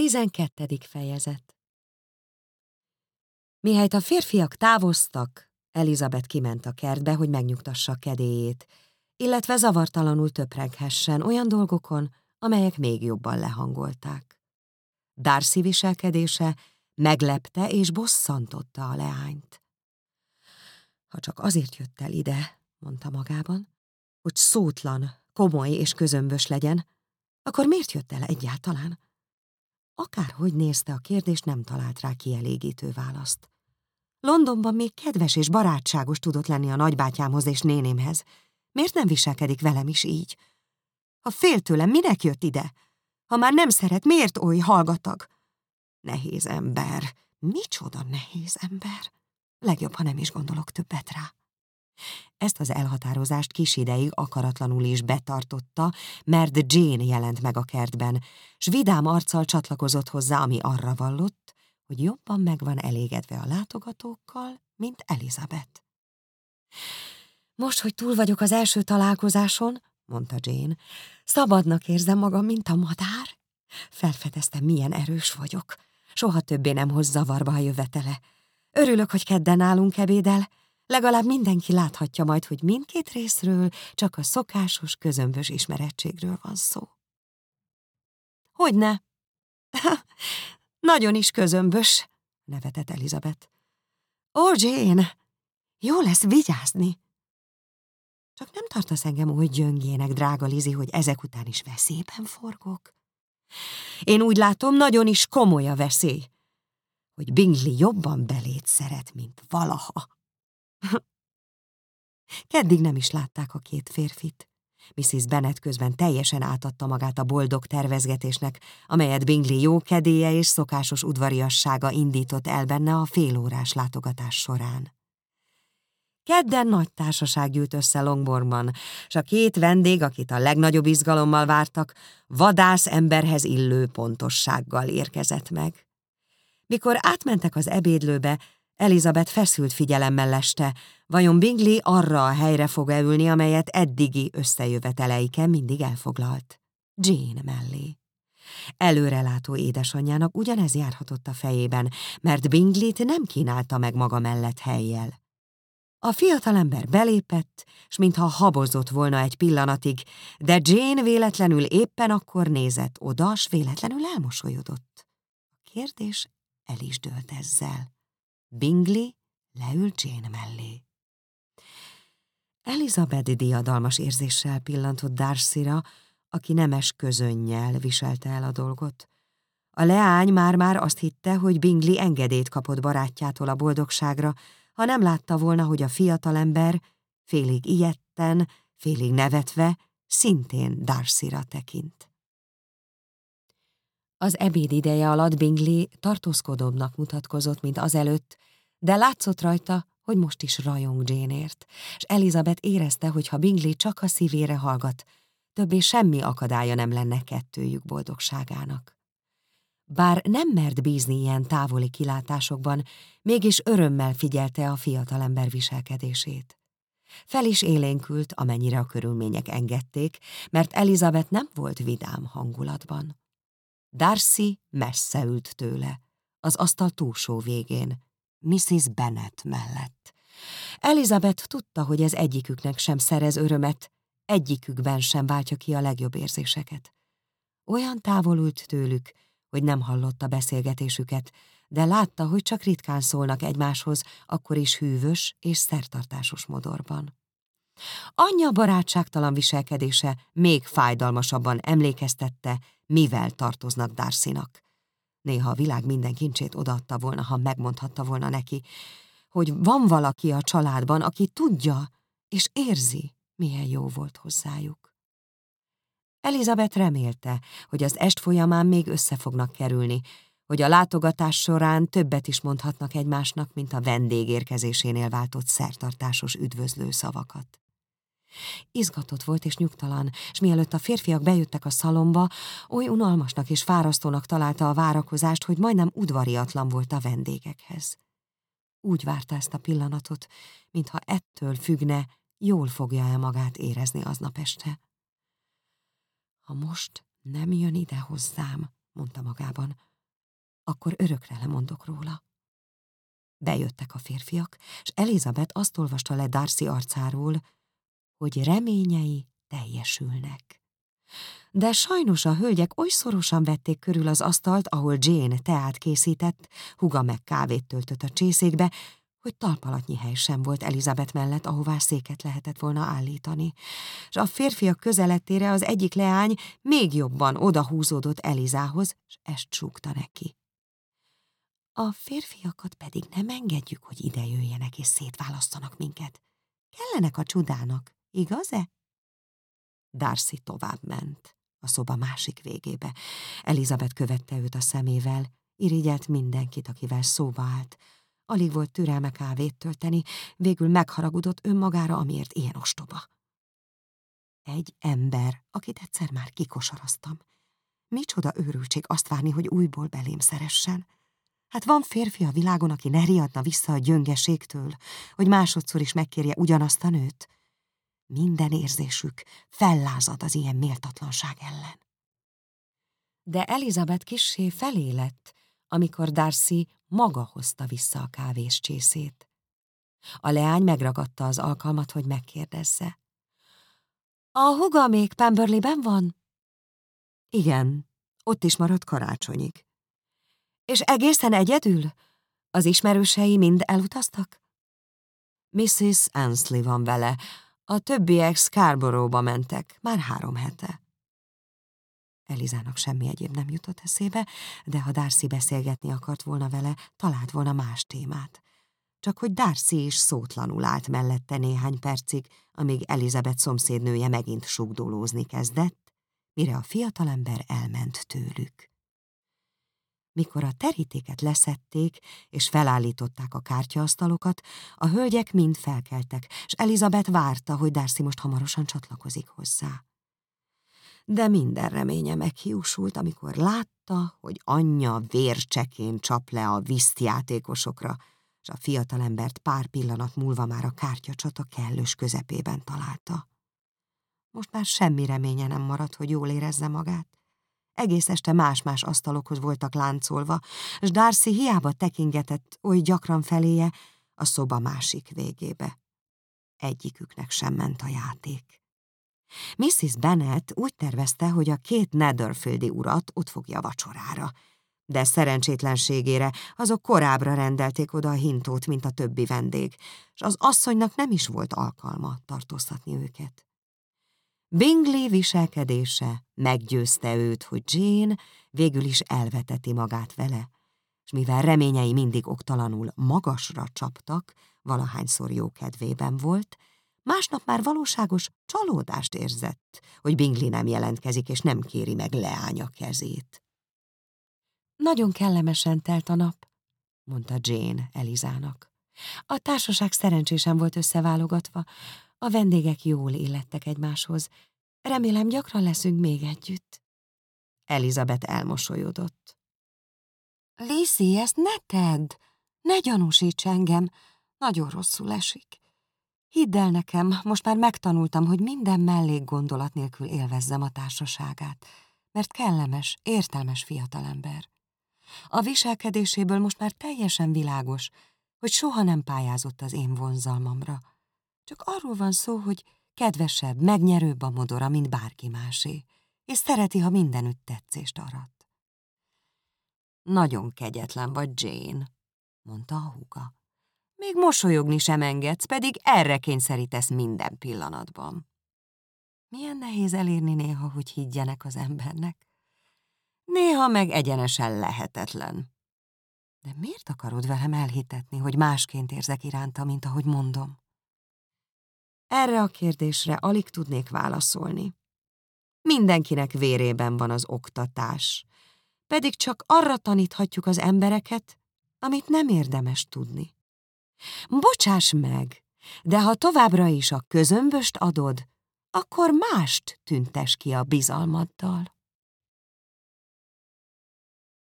Tizenkettedik fejezet Mihelyt a férfiak távoztak, Elizabeth kiment a kertbe, hogy megnyugtassa kedélyét, illetve zavartalanul töprenghessen olyan dolgokon, amelyek még jobban lehangolták. Darcy viselkedése meglepte és bosszantotta a leányt. Ha csak azért jött el ide, mondta magában, hogy szótlan, komoly és közömbös legyen, akkor miért jött el egyáltalán? Akárhogy nézte a kérdést, nem talált rá kielégítő választ. Londonban még kedves és barátságos tudott lenni a nagybátyámhoz és nénémhez. Miért nem viselkedik velem is így? Ha fél tőlem, minek jött ide? Ha már nem szeret, miért oly hallgatag? Nehéz ember. Micsoda nehéz ember? Legjobb, ha nem is gondolok többet rá. Ezt az elhatározást kis ideig akaratlanul is betartotta, mert Jane jelent meg a kertben, s vidám arccal csatlakozott hozzá, ami arra vallott, hogy jobban meg van elégedve a látogatókkal, mint Elizabeth. Most, hogy túl vagyok az első találkozáson, mondta Jane, szabadnak érzem magam, mint a madár. Felfedeztem, milyen erős vagyok. Soha többé nem hoz zavarba a jövetele. Örülök, hogy kedden állunk ebédel, Legalább mindenki láthatja majd, hogy mindkét részről csak a szokásos, közömbös ismerettségről van szó. Hogyne? Nagyon is közömbös, nevetett Elizabeth. Ó, Jane, jó lesz vigyázni. Csak nem tartasz engem úgy gyöngének, drága Lizi, hogy ezek után is veszélyben forgok? Én úgy látom, nagyon is komoly a veszély, hogy Bingley jobban belét szeret, mint valaha. Keddig nem is látták a két férfit. Mrs. Bennet közben teljesen átadta magát a boldog tervezgetésnek, amelyet Bingley jókedélye és szokásos udvariassága indított el benne a félórás látogatás során. Kedden nagy társaság gyűlt össze Longbornban, s a két vendég, akit a legnagyobb izgalommal vártak, vadász emberhez illő pontossággal érkezett meg. Mikor átmentek az ebédlőbe, Elizabeth feszült figyelemmel leste, vajon Bingley arra a helyre fog-e ülni, amelyet eddigi összejöveteleiken mindig elfoglalt. Jane mellé. Előrelátó édesanyjának ugyanez járhatott a fejében, mert Bingley-t nem kínálta meg maga mellett helyjel. A fiatalember belépett, s mintha habozott volna egy pillanatig, de Jane véletlenül éppen akkor nézett oda, s véletlenül elmosolyodott. A kérdés el is dőlt ezzel. Bingley leült Jane mellé. Elizabeth diadalmas érzéssel pillantott Darcyra, aki nemes közönnyel viselte el a dolgot. A leány már-már azt hitte, hogy Bingley engedélyt kapott barátjától a boldogságra, ha nem látta volna, hogy a fiatalember félig ilyetten, félig nevetve, szintén Darcyra tekint. Az ebéd ideje alatt Bingley tartózkodóbbnak mutatkozott, mint azelőtt, de látszott rajta, hogy most is rajong Jane-ért, és Elizabeth érezte, hogy ha Bingley csak a szívére hallgat, többé semmi akadálya nem lenne kettőjük boldogságának. Bár nem mert bízni ilyen távoli kilátásokban, mégis örömmel figyelte a fiatalember viselkedését. Fel is élénkült, amennyire a körülmények engedték, mert Elizabeth nem volt vidám hangulatban. Darcy messze ült tőle, az asztal túlsó végén, Mrs. Bennet mellett. Elizabeth tudta, hogy ez egyiküknek sem szerez örömet, egyikükben sem váltja ki a legjobb érzéseket. Olyan távol ült tőlük, hogy nem hallotta beszélgetésüket, de látta, hogy csak ritkán szólnak egymáshoz, akkor is hűvös és szertartásos modorban. Anyja barátságtalan viselkedése még fájdalmasabban emlékeztette, mivel tartoznak Darcynak. Néha a világ minden kincsét odaadta volna, ha megmondhatta volna neki, hogy van valaki a családban, aki tudja és érzi, milyen jó volt hozzájuk. Elizabeth remélte, hogy az est folyamán még össze fognak kerülni, hogy a látogatás során többet is mondhatnak egymásnak, mint a vendég érkezésénél váltott szertartásos üdvözlő szavakat. Izgatott volt és nyugtalan, és mielőtt a férfiak bejöttek a szalomba, oly unalmasnak és fárasztónak találta a várakozást, hogy majdnem udvariatlan volt a vendégekhez. Úgy várta ezt a pillanatot, mintha ettől függne, jól fogja-e magát érezni aznap este. Ha most nem jön ide hozzám, mondta magában, akkor örökre lemondok róla. Bejöttek a férfiak, és Elizabeth azt olvasta le Darcy arcáról, hogy reményei teljesülnek. De sajnos a hölgyek oly szorosan vették körül az asztalt, ahol Jane teát készített, huga meg kávét töltött a csészékbe, hogy talpalatnyi hely sem volt Elizabeth mellett, ahová széket lehetett volna állítani. És a férfiak közelettére az egyik leány még jobban odahúzódott Elizához, és ezt csúgta neki. A férfiakat pedig nem engedjük, hogy ide jöjjenek és szétválasztanak minket. Kellenek a csudának, igaz-e? Darcy tovább ment, a szoba másik végébe. Elizabeth követte őt a szemével, irigyelt mindenkit, akivel szóba állt. Alig volt türelme kávét tölteni, végül megharagudott önmagára, amiért ilyen ostoba. Egy ember, akit egyszer már kikosaraztam. Micsoda őrültség azt várni, hogy újból belém szeressen. Hát van férfi a világon, aki ne riadna vissza a gyöngeségtől, hogy másodszor is megkérje ugyanazt a nőt? Minden érzésük fellázad az ilyen méltatlanság ellen. De Elizabeth kissé felé lett, amikor Darcy maga hozta vissza a kávés csészét. A leány megragadta az alkalmat, hogy megkérdezze. A huga még Pemberley-ben van? Igen, ott is maradt karácsonyig. És egészen egyedül? Az ismerősei mind elutaztak? Mrs. Ansley van vele, a többiek Scarborough-ba mentek, már három hete. Elizának semmi egyéb nem jutott eszébe, de ha Darcy beszélgetni akart volna vele, talált volna más témát. Csak hogy Darcy is szótlanul állt mellette néhány percig, amíg Elizabeth szomszédnője megint sugdolózni kezdett, mire a fiatalember elment tőlük. Mikor a terítéket leszették és felállították a kártyaasztalokat, a hölgyek mind felkeltek, és Elizabeth várta, hogy Darcy most hamarosan csatlakozik hozzá. De minden reménye meghiúsult, amikor látta, hogy anyja vércsekén csap le a visztjátékosokra, és a fiatalembert pár pillanat múlva már a kártyacsata kellős közepében találta. Most már semmi reménye nem maradt, hogy jól érezze magát. Egész este más-más asztalokhoz voltak láncolva, s Darcy hiába tekingetett oly gyakran feléje a szoba másik végébe. Egyiküknek sem ment a játék. Mrs. Bennet úgy tervezte, hogy a két Netherfieldi urat ott fogja vacsorára, de szerencsétlenségére azok korábbra rendelték oda a hintót, mint a többi vendég, és az asszonynak nem is volt alkalma tartóztatni őket. Bingley viselkedése meggyőzte őt, hogy Jane végül is elveteti magát vele, és mivel reményei mindig oktalanul magasra csaptak, valahányszor jó kedvében volt, másnap már valóságos csalódást érzett, hogy Bingley nem jelentkezik és nem kéri meg leánya kezét. Nagyon kellemesen telt a nap, mondta Jane Elizának. A társaság szerencsésen volt összeválogatva, a vendégek jól illettek egymáshoz. Remélem gyakran leszünk még együtt. Elizabeth elmosolyodott. Lizzie, ezt ne tedd! Ne gyanúsíts engem! Nagyon rosszul esik. Hidd el nekem, most már megtanultam, hogy minden mellék gondolat nélkül élvezzem a társaságát, mert kellemes, értelmes fiatalember. A viselkedéséből most már teljesen világos, hogy soha nem pályázott az én vonzalmamra. Csak arról van szó, hogy kedvesebb, megnyerőbb a modora, mint bárki másé, és szereti, ha mindenütt tetszést arat. Nagyon kegyetlen vagy, Jane, mondta a húga. Még mosolyogni sem engedsz, pedig erre kényszerítesz minden pillanatban. Milyen nehéz elérni néha, hogy higgyenek az embernek. Néha meg egyenesen lehetetlen. De miért akarod velem elhitetni, hogy másként érzek iránta, mint ahogy mondom? Erre a kérdésre alig tudnék válaszolni. Mindenkinek vérében van az oktatás, pedig csak arra taníthatjuk az embereket, amit nem érdemes tudni. Bocsáss meg, de ha továbbra is a közömböst adod, akkor mást tüntes ki a bizalmaddal.